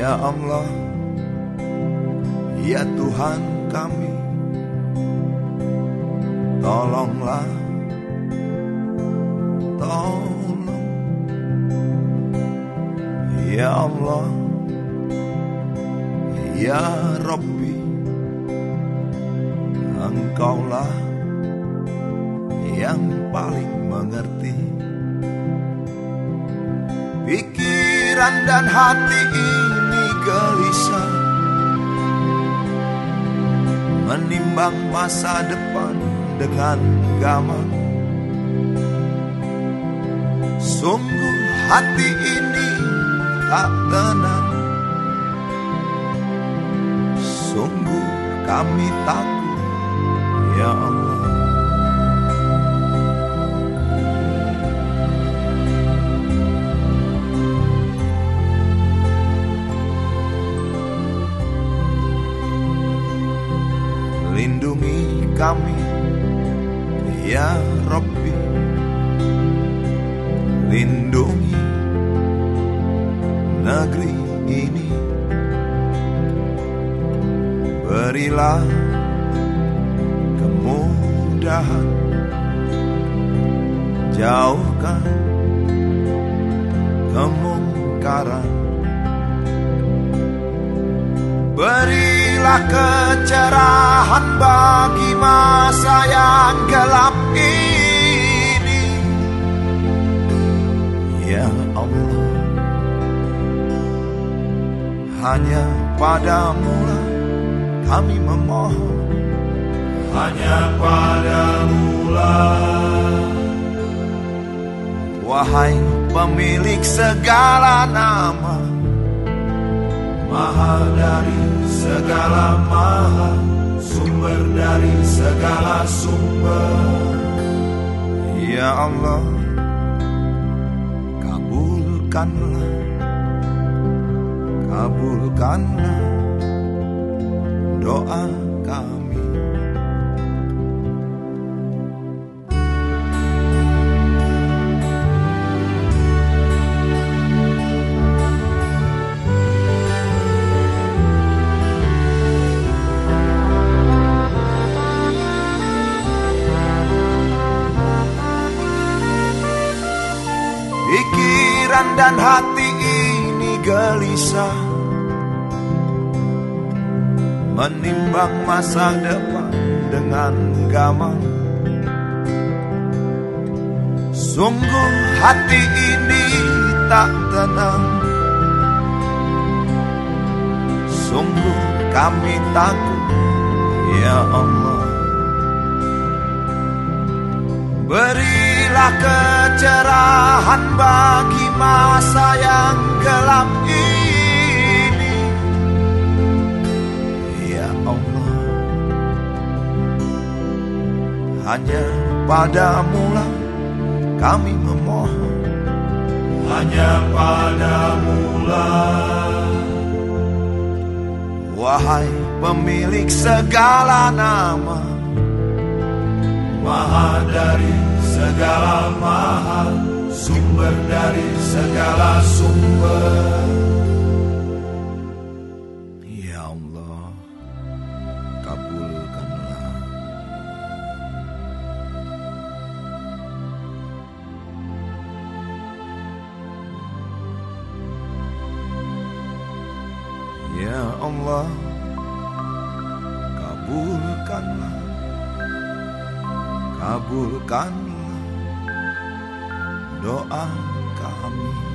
Ya Allah, ya Tuhan kami, tolonglah, tolong, ya Allah, ya Rabbi, Engkaulah yang paling mengerti pikiran dan hati ini gelisah. Menimbang masa depan dengan gamang. Sungguh hati ini tak tenang. Sungguh kami takut ya Allah lindungi kami ya Rabbi. Lindungi negeri ini. Berilah kemudahan. Jauhkan kemungkaran Berilah kecerahan bagi masa yang gelap ini. Ya Allah Hanya padamu lah kami memohon. Hanya padamu lah. Wahai pemilik segala nama segala maha Sumber dari segala sumber. Ya Allah Kabulkanlah Kabulkanlah Doa kami dan hati ini gelisah Menimbang masa depan dengan gamang. Sungguh hati ini tak tenang. Sungguh kami takut Ya Allah. Berilah kecerahan Hanya padamu lah kami memohon. Hanya padamu lah. Wahai pemilik segala nama. Maha dari segala maha Sumber dari segala sumber Ya Allah Kabulkanlah Kabulkanlah Doa kami